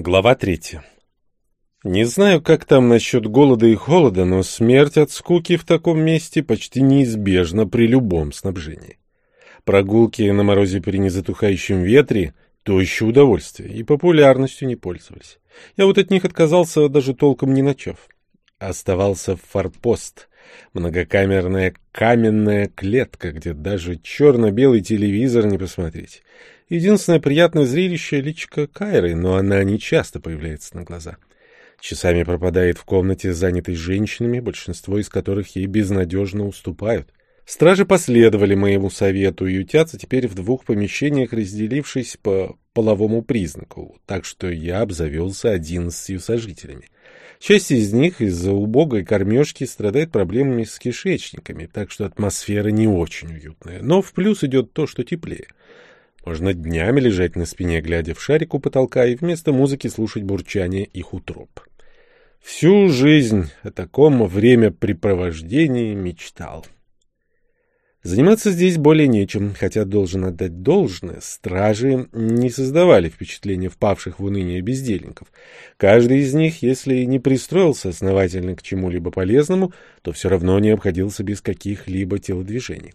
Глава третья. Не знаю, как там насчет голода и холода, но смерть от скуки в таком месте почти неизбежна при любом снабжении. Прогулки на морозе при незатухающем ветре — то еще удовольствие, и популярностью не пользовались. Я вот от них отказался, даже толком не начав. Оставался форпост, многокамерная каменная клетка, где даже черно-белый телевизор не посмотреть. Единственное приятное зрелище — личка Кайры, но она не часто появляется на глаза. Часами пропадает в комнате, занятой женщинами, большинство из которых ей безнадежно уступают. Стражи последовали моему совету и ютятся теперь в двух помещениях, разделившись по половому признаку, так что я обзавелся одиннадцатью сожителями. Часть из них из-за убогой кормежки страдает проблемами с кишечниками, так что атмосфера не очень уютная, но в плюс идет то, что теплее. Можно днями лежать на спине, глядя в шарик у потолка, и вместо музыки слушать бурчание их утроб. Всю жизнь о таком времяпрепровождении мечтал. Заниматься здесь более нечем, хотя должен отдать должное, стражи не создавали впечатления впавших в уныние бездельников. Каждый из них, если не пристроился основательно к чему-либо полезному, то все равно не обходился без каких-либо телодвижений.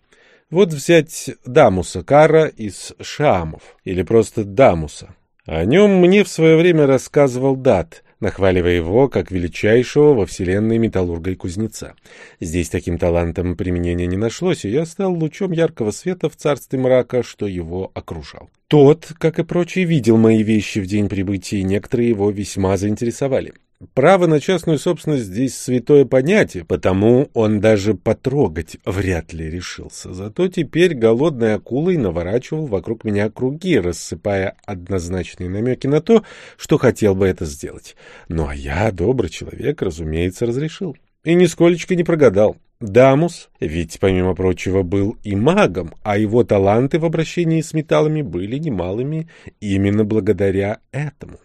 Вот взять Дамуса Кара из Шамов, или просто Дамуса. О нем мне в свое время рассказывал Дат, нахваливая его как величайшего во вселенной металлурга и кузнеца. Здесь таким талантом применения не нашлось, и я стал лучом яркого света в царстве мрака, что его окружал. Тот, как и прочие, видел мои вещи в день прибытия, и некоторые его весьма заинтересовали. Право на частную собственность здесь святое понятие, потому он даже потрогать вряд ли решился. Зато теперь голодной акулой наворачивал вокруг меня круги, рассыпая однозначные намеки на то, что хотел бы это сделать. Ну а я, добрый человек, разумеется, разрешил. И нисколечко не прогадал. Дамус, ведь, помимо прочего, был и магом, а его таланты в обращении с металлами были немалыми именно благодаря этому.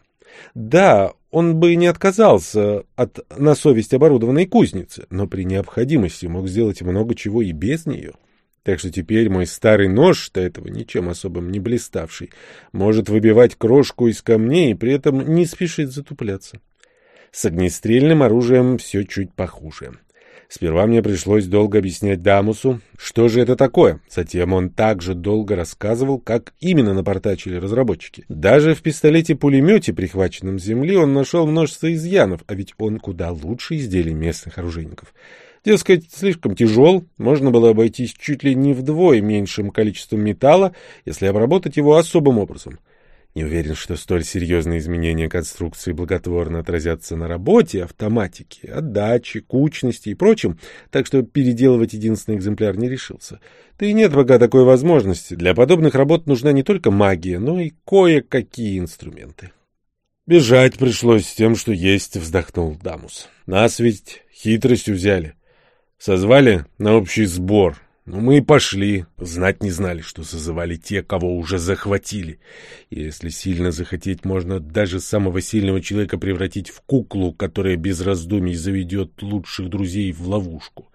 Да, он бы не отказался от на совесть оборудованной кузницы, но при необходимости мог сделать много чего и без нее. Так что теперь мой старый нож, до этого ничем особым не блиставший, может выбивать крошку из камней и при этом не спешит затупляться. С огнестрельным оружием все чуть похуже. Сперва мне пришлось долго объяснять Дамусу, что же это такое. Затем он также долго рассказывал, как именно напортачили разработчики. Даже в пистолете-пулемете, прихваченном с земли, он нашел множество изъянов, а ведь он куда лучше изделий местных оружейников. Дескать, слишком тяжел, можно было обойтись чуть ли не вдвое меньшим количеством металла, если обработать его особым образом. Не уверен, что столь серьезные изменения конструкции благотворно отразятся на работе, автоматике, отдаче, кучности и прочем, так что переделывать единственный экземпляр не решился. Да и нет пока такой возможности. Для подобных работ нужна не только магия, но и кое-какие инструменты. Бежать пришлось с тем, что есть, вздохнул Дамус. Нас ведь хитростью взяли. Созвали на общий сбор, но мы и пошли, знать не знали, что созывали те, кого уже захватили. Если сильно захотеть, можно даже самого сильного человека превратить в куклу, которая без раздумий заведет лучших друзей в ловушку.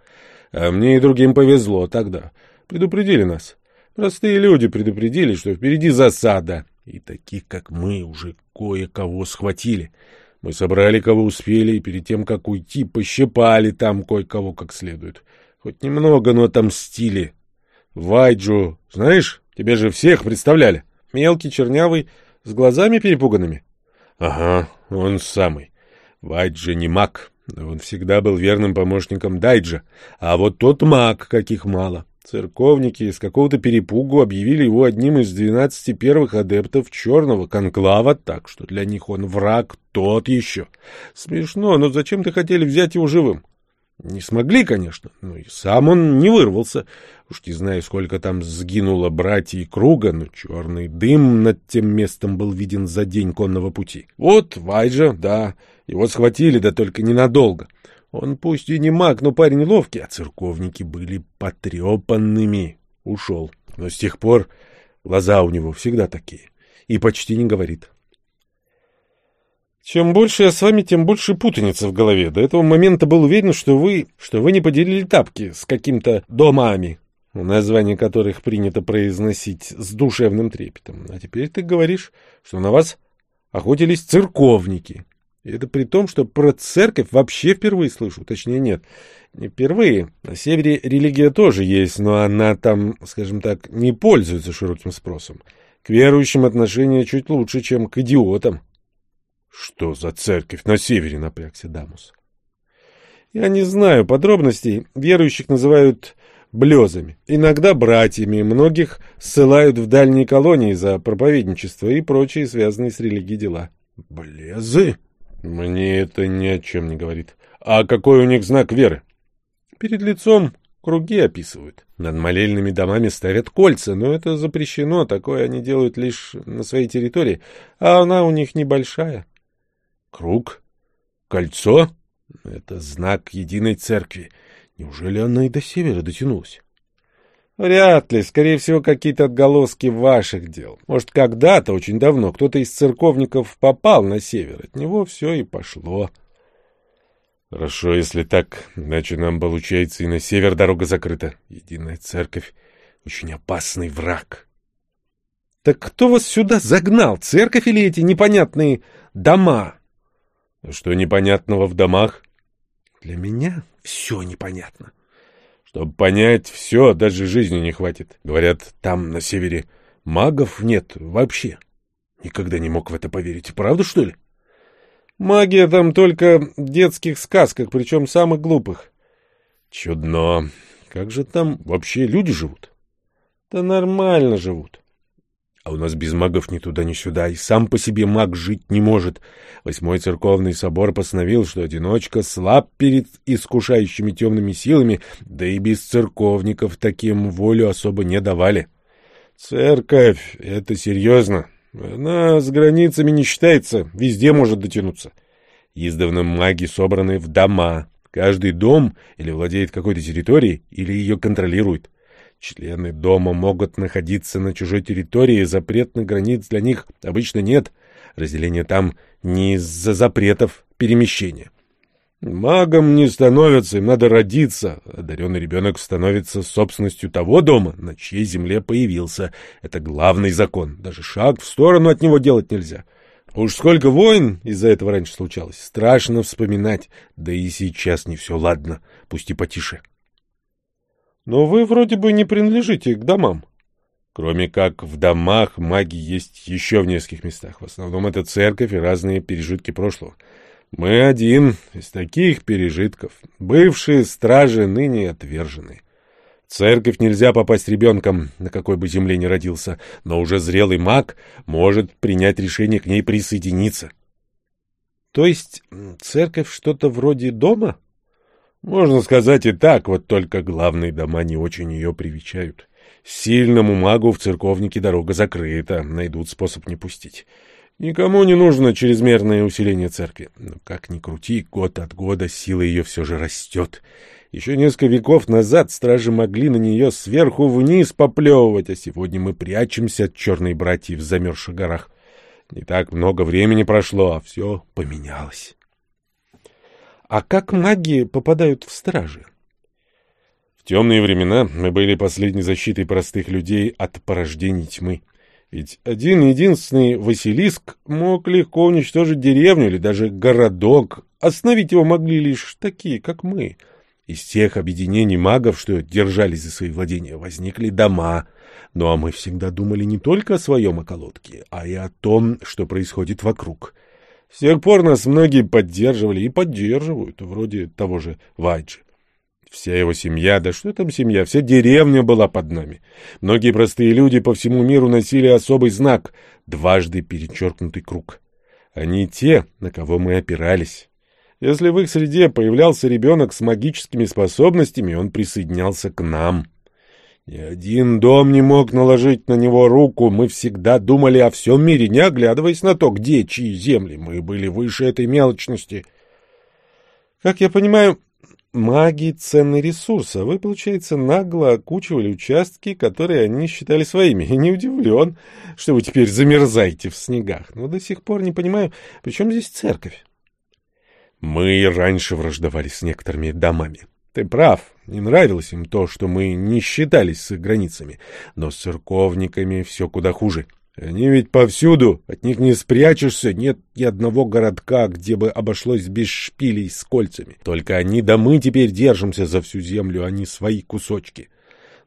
А мне и другим повезло тогда. Предупредили нас. Простые люди предупредили, что впереди засада. И таких, как мы, уже кое-кого схватили. Мы собрали, кого успели, и перед тем, как уйти, пощипали там кое-кого как следует. — Хоть немного, но отомстили. Вайджу, знаешь, тебе же всех представляли. Мелкий, чернявый, с глазами перепуганными. Ага, он самый. Вайджи не маг, он всегда был верным помощником Дайджа. А вот тот маг, каких мало. Церковники с какого-то перепугу объявили его одним из двенадцати первых адептов черного конклава, так что для них он враг тот еще. Смешно, но зачем ты хотели взять его живым? Не смогли, конечно, но и сам он не вырвался. Уж не знаю, сколько там сгинуло братьев круга, но черный дым над тем местом был виден за день конного пути. Вот Вайджа, да, его схватили, да только ненадолго. Он пусть и не маг, но парень ловкий, а церковники были потрепанными. Ушел. Но с тех пор глаза у него всегда такие. И почти не говорит. Чем больше я с вами, тем больше путаница в голове. До этого момента был уверен, что вы, что вы не поделили тапки с каким-то домами, название которых принято произносить с душевным трепетом. А теперь ты говоришь, что на вас охотились церковники. И это при том, что про церковь вообще впервые слышу. Точнее, нет, не впервые. На севере религия тоже есть, но она там, скажем так, не пользуется широким спросом. К верующим отношение чуть лучше, чем к идиотам. — Что за церковь на севере? — напрягся Дамус. — Я не знаю подробностей. Верующих называют блезами, иногда братьями, многих ссылают в дальние колонии за проповедничество и прочие связанные с религией дела. — Блезы? Мне это ни о чем не говорит. А какой у них знак веры? Перед лицом круги описывают. Над молельными домами ставят кольца, но это запрещено, такое они делают лишь на своей территории, а она у них небольшая. Круг? Кольцо? Это знак единой церкви. Неужели она и до севера дотянулась? Вряд ли. Скорее всего, какие-то отголоски ваших дел. Может, когда-то, очень давно, кто-то из церковников попал на север. От него все и пошло. Хорошо, если так. Иначе нам, получается, и на север дорога закрыта. Единая церковь — очень опасный враг. Так кто вас сюда загнал? Церковь или эти непонятные дома? Что непонятного в домах? Для меня все непонятно. — чтобы понять все, даже жизни не хватит. Говорят, там, на севере, магов нет вообще. Никогда не мог в это поверить. Правда, что ли? Магия там только в детских сказках, причем самых глупых. Чудно. Как же там вообще люди живут? Да нормально живут. А у нас без магов ни туда, ни сюда, и сам по себе маг жить не может. Восьмой церковный собор постановил, что одиночка слаб перед искушающими темными силами, да и без церковников таким волю особо не давали. Церковь — это серьезно. Она с границами не считается, везде может дотянуться. Издавна маги собраны в дома. Каждый дом или владеет какой-то территорией, или ее контролирует. Члены дома могут находиться на чужой территории, запретных границ для них обычно нет. Разделение там не из-за запретов перемещения. Магом не становятся, им надо родиться. Одаренный ребенок становится собственностью того дома, на чьей земле появился. Это главный закон. Даже шаг в сторону от него делать нельзя. Уж сколько войн из-за этого раньше случалось. Страшно вспоминать. Да и сейчас не все ладно. Пусть и потише. Но вы вроде бы не принадлежите к домам. Кроме как в домах маги есть еще в нескольких местах. В основном это церковь и разные пережитки прошлого. Мы один из таких пережитков. Бывшие стражи, ныне отверженные. В церковь нельзя попасть ребенком, на какой бы земле ни родился, но уже зрелый маг может принять решение к ней присоединиться. То есть церковь что-то вроде дома? Можно сказать и так, вот только главные дома не очень ее привечают. Сильному магу в церковнике дорога закрыта, найдут способ не пустить. Никому не нужно чрезмерное усиление церкви. Но как ни крути, год от года сила ее все же растет. Еще несколько веков назад стражи могли на нее сверху вниз поплевывать, а сегодня мы прячемся от черной братьи в замерзших горах. Не так много времени прошло, а все поменялось. А как маги попадают в стражи? В темные времена мы были последней защитой простых людей от порождений тьмы. Ведь один единственный Василиск мог легко уничтожить деревню или даже городок. Остановить его могли лишь такие, как мы. Из тех объединений магов, что держались за свои владения, возникли дома. Ну а мы всегда думали не только о своем околотке, а и о том, что происходит вокруг. С тех пор нас многие поддерживали и поддерживают, вроде того же Вайджи. Вся его семья, да что там семья, вся деревня была под нами. Многие простые люди по всему миру носили особый знак — дважды перечеркнутый круг. Они те, на кого мы опирались. Если в их среде появлялся ребенок с магическими способностями, он присоединялся к нам — ни один дом не мог наложить на него руку. Мы всегда думали о всем мире, не оглядываясь на то, где чьи земли. Мы были выше этой мелочности. Как я понимаю, маги — ценный ресурс, а вы, получается, нагло окучивали участки, которые они считали своими. И не удивлен, что вы теперь замерзаете в снегах. Но до сих пор не понимаю, при чем здесь церковь? Мы раньше враждовали с некоторыми домами. Ты прав, не нравилось им то, что мы не считались с их границами, но с церковниками все куда хуже. Они ведь повсюду, от них не спрячешься, нет ни одного городка, где бы обошлось без шпилей с кольцами. Только они да мы теперь держимся за всю землю, а не свои кусочки.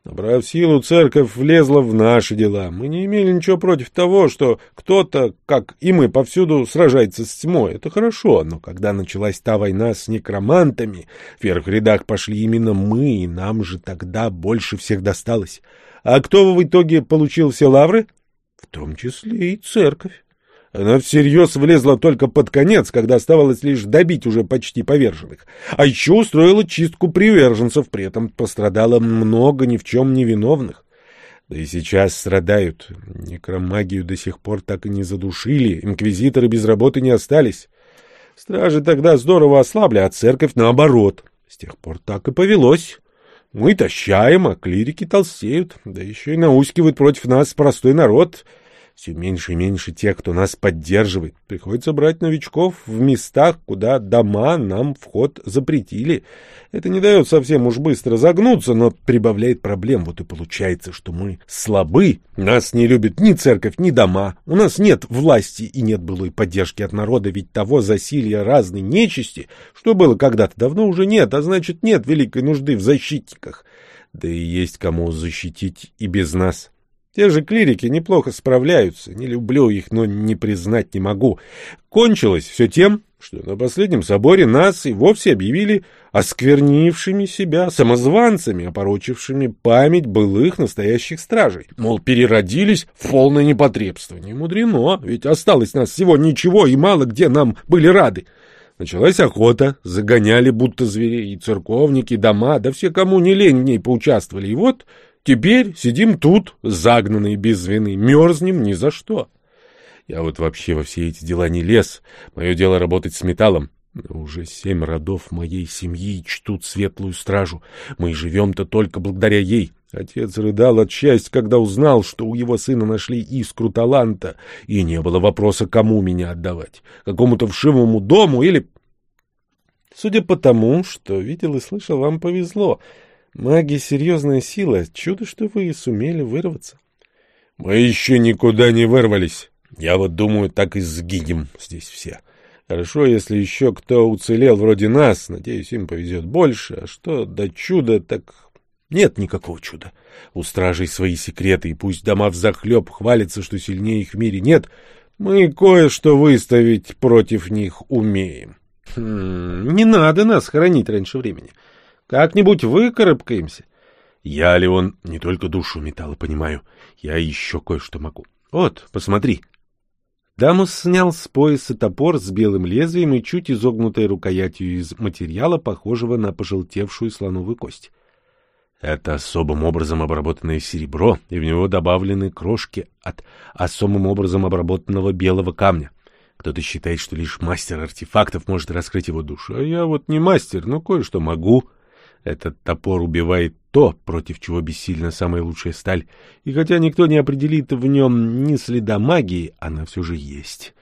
Набрав силу, церковь влезла в наши дела. Мы не имели ничего против того, что кто-то, как и мы, повсюду сражается с тьмой. Это хорошо, но когда началась та война с некромантами, в первых рядах пошли именно мы, и нам же тогда больше всех досталось. А кто в итоге получил все лавры? В том числе и церковь. Она всерьез влезла только под конец, когда оставалось лишь добить уже почти поверженных. А еще устроила чистку приверженцев, при этом пострадало много ни в чем невиновных. Да и сейчас страдают. Некромагию до сих пор так и не задушили, инквизиторы без работы не остались. Стражи тогда здорово ослабли, а церковь наоборот. С тех пор так и повелось. Мы тащаем, а клирики толстеют, да еще и наускивают против нас простой народ — все меньше и меньше тех, кто нас поддерживает. Приходится брать новичков в местах, куда дома нам вход запретили. Это не дает совсем уж быстро загнуться, но прибавляет проблем. Вот и получается, что мы слабы. Нас не любит ни церковь, ни дома. У нас нет власти и нет былой поддержки от народа, ведь того засилья разной нечисти, что было когда-то давно, уже нет, а значит нет великой нужды в защитниках. Да и есть кому защитить и без нас. Те же клирики неплохо справляются. Не люблю их, но не признать не могу. Кончилось все тем, что на последнем соборе нас и вовсе объявили осквернившими себя самозванцами, опорочившими память былых настоящих стражей. Мол, переродились в полное непотребство. Не мудрено, ведь осталось нас всего ничего, и мало где нам были рады. Началась охота, загоняли будто зверей, и церковники, и дома, да все, кому не лень в ней поучаствовали. И вот Теперь сидим тут, загнанные без вины, мерзнем ни за что. Я вот вообще во все эти дела не лез. Мое дело работать с металлом. Уже семь родов моей семьи чтут светлую стражу. Мы живем-то только благодаря ей. Отец рыдал от счастья, когда узнал, что у его сына нашли искру таланта, и не было вопроса, кому меня отдавать. Какому-то вшивому дому или... Судя по тому, что видел и слышал, вам повезло — Магия — серьезная сила. Чудо, что вы сумели вырваться. — Мы еще никуда не вырвались. Я вот думаю, так и сгинем здесь все. Хорошо, если еще кто уцелел вроде нас. Надеюсь, им повезет больше. А что до чуда, так нет никакого чуда. У стражей свои секреты, и пусть дома взахлеб хвалятся, что сильнее их в мире нет, мы кое-что выставить против них умеем. Хм, не надо нас хоронить раньше времени. — как-нибудь выкарабкаемся. Я, ли он не только душу металла понимаю, я еще кое-что могу. Вот, посмотри. Дамус снял с пояса топор с белым лезвием и чуть изогнутой рукоятью из материала, похожего на пожелтевшую слоновую кость. Это особым образом обработанное серебро, и в него добавлены крошки от особым образом обработанного белого камня. Кто-то считает, что лишь мастер артефактов может раскрыть его душу, а я вот не мастер, но кое-что могу. Этот топор убивает то, против чего бессильна самая лучшая сталь, и хотя никто не определит в нем ни следа магии, она все же есть.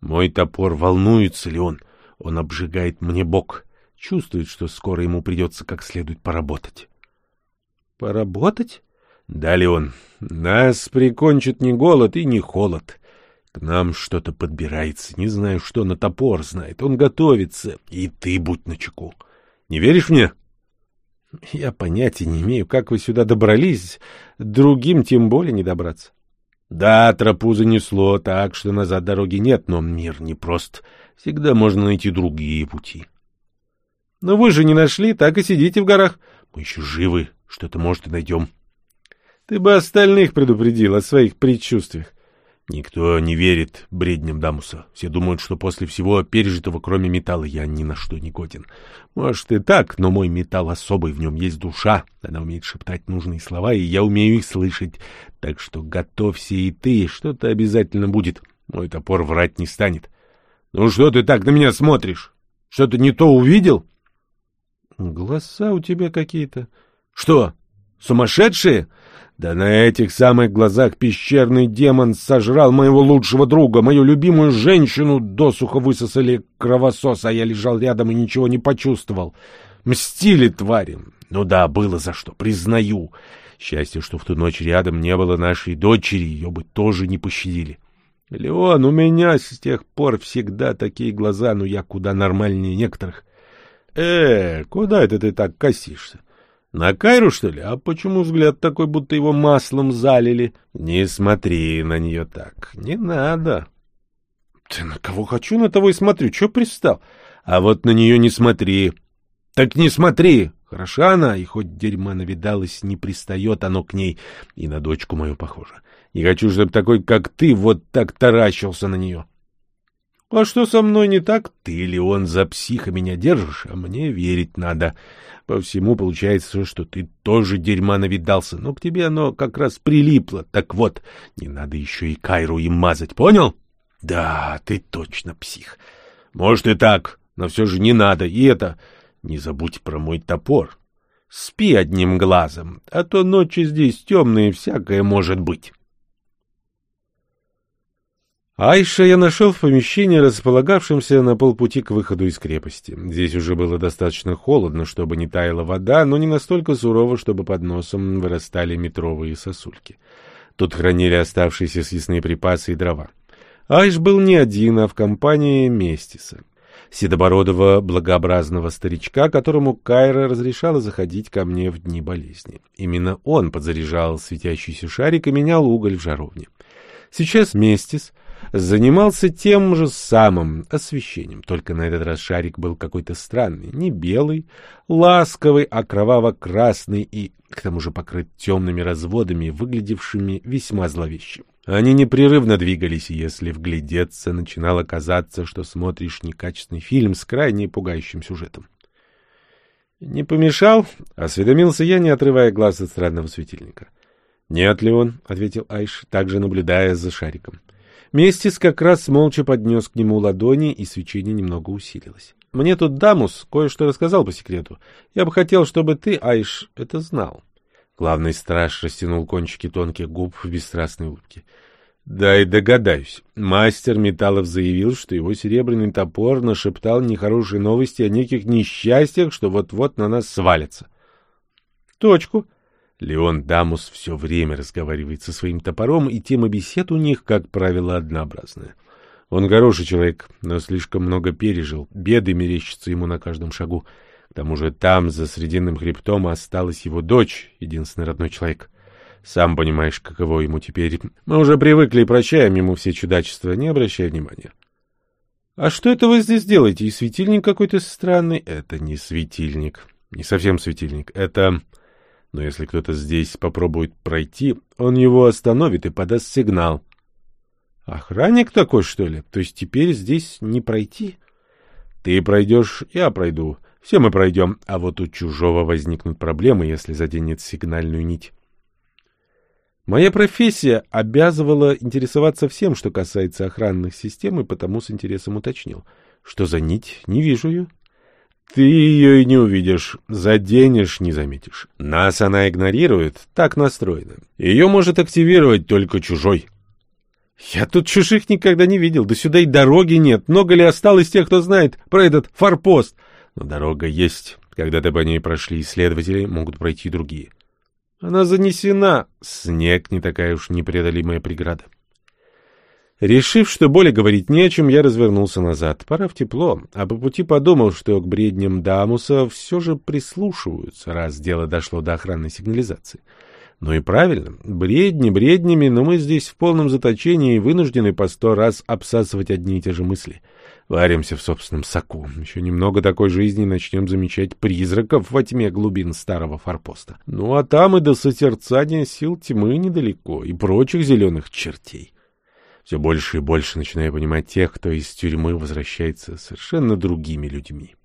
Мой топор, волнуется ли он? Он обжигает мне бок, чувствует, что скоро ему придется как следует поработать. — Поработать? — Да, он. Нас прикончит ни голод и ни холод. К нам что-то подбирается, не знаю, что на топор знает. Он готовится, и ты будь начеку. Не веришь мне? — я понятия не имею, как вы сюда добрались, другим тем более не добраться. Да, тропу занесло так, что назад дороги нет, но мир непрост. Всегда можно найти другие пути. Но вы же не нашли, так и сидите в горах. Мы еще живы, что-то, может, и найдем. Ты бы остальных предупредил о своих предчувствиях. Никто не верит бредням Дамуса. Все думают, что после всего пережитого, кроме металла, я ни на что не годен. Может и так, но мой металл особый, в нем есть душа. Она умеет шептать нужные слова, и я умею их слышать. Так что готовься и ты, что-то обязательно будет. Мой топор врать не станет. Ну что ты так на меня смотришь? Что-то не то увидел? Глаза у тебя какие-то. Что, сумасшедшие? — да на этих самых глазах пещерный демон сожрал моего лучшего друга, мою любимую женщину досуха высосали кровосос, а я лежал рядом и ничего не почувствовал. Мстили твари. Ну да, было за что, признаю. Счастье, что в ту ночь рядом не было нашей дочери, ее бы тоже не пощадили. Леон, у меня с тех пор всегда такие глаза, но я куда нормальнее некоторых. Э, куда это ты так косишься? На Кайру, что ли? А почему взгляд такой, будто его маслом залили? Не смотри на нее так. Не надо. Ты на кого хочу, на того и смотрю. Чего пристал? А вот на нее не смотри. Так не смотри. Хороша она, и хоть дерьма навидалась, не пристает оно к ней, и на дочку мою похоже. Не хочу, чтобы такой, как ты, вот так таращился на нее. А что со мной не так? Ты ли он за психа меня держишь, а мне верить надо. По всему получается, что ты тоже дерьма навидался, но к тебе оно как раз прилипло. Так вот, не надо еще и Кайру им мазать, понял? Да, ты точно псих. Может и так, но все же не надо. И это, не забудь про мой топор. Спи одним глазом, а то ночи здесь темные, всякое может быть. Айша я нашел в помещении, располагавшемся на полпути к выходу из крепости. Здесь уже было достаточно холодно, чтобы не таяла вода, но не настолько сурово, чтобы под носом вырастали метровые сосульки. Тут хранили оставшиеся съестные припасы и дрова. Айш был не один, а в компании Местиса, седобородого благообразного старичка, которому Кайра разрешала заходить ко мне в дни болезни. Именно он подзаряжал светящийся шарик и менял уголь в жаровне. Сейчас Местис занимался тем же самым освещением, только на этот раз шарик был какой-то странный, не белый, ласковый, а кроваво-красный и, к тому же, покрыт темными разводами, выглядевшими весьма зловещим. Они непрерывно двигались, и если вглядеться, начинало казаться, что смотришь некачественный фильм с крайне пугающим сюжетом. «Не помешал?» — осведомился я, не отрывая глаз от странного светильника. «Нет ли он?» — ответил Айш, также наблюдая за шариком. Местис как раз молча поднес к нему ладони, и свечение немного усилилось. «Мне тут Дамус кое-что рассказал по секрету. Я бы хотел, чтобы ты, Айш, это знал». Главный страж растянул кончики тонких губ в бесстрастной улыбке. Да и догадаюсь. Мастер металлов заявил, что его серебряный топор нашептал нехорошие новости о неких несчастьях, что вот-вот на нас свалятся. Точку. Леон Дамус все время разговаривает со своим топором, и тема бесед у них, как правило, однообразная. Он хороший человек, но слишком много пережил, беды мерещатся ему на каждом шагу. К тому же там, за Срединным хребтом, осталась его дочь, единственный родной человек. Сам понимаешь, каково ему теперь. Мы уже привыкли и прощаем ему все чудачества, не обращай внимания. — А что это вы здесь делаете? И светильник какой-то странный? — Это не светильник. Не совсем светильник. Это... Но если кто-то здесь попробует пройти, он его остановит и подаст сигнал. Охранник такой, что ли? То есть теперь здесь не пройти? Ты пройдешь, я пройду. Все мы пройдем, а вот у чужого возникнут проблемы, если заденет сигнальную нить. Моя профессия обязывала интересоваться всем, что касается охранных систем, и потому с интересом уточнил. Что за нить? Не вижу ее. Ты ее и не увидишь, заденешь, не заметишь. Нас она игнорирует, так настроена. Ее может активировать только чужой. Я тут чужих никогда не видел, да сюда и дороги нет. Много ли осталось тех, кто знает про этот форпост? Но дорога есть. Когда-то по ней прошли исследователи, могут пройти другие. Она занесена. Снег не такая уж непреодолимая преграда. Решив, что более говорить не о чем, я развернулся назад. Пора в тепло, а по пути подумал, что к бредням Дамуса все же прислушиваются, раз дело дошло до охранной сигнализации. Ну и правильно, бредни бреднями, но мы здесь в полном заточении и вынуждены по сто раз обсасывать одни и те же мысли. Варимся в собственном соку. Еще немного такой жизни и начнем замечать призраков во тьме глубин старого форпоста. Ну а там и до созерцания сил тьмы недалеко, и прочих зеленых чертей все больше и больше начинаю понимать тех, кто из тюрьмы возвращается совершенно другими людьми.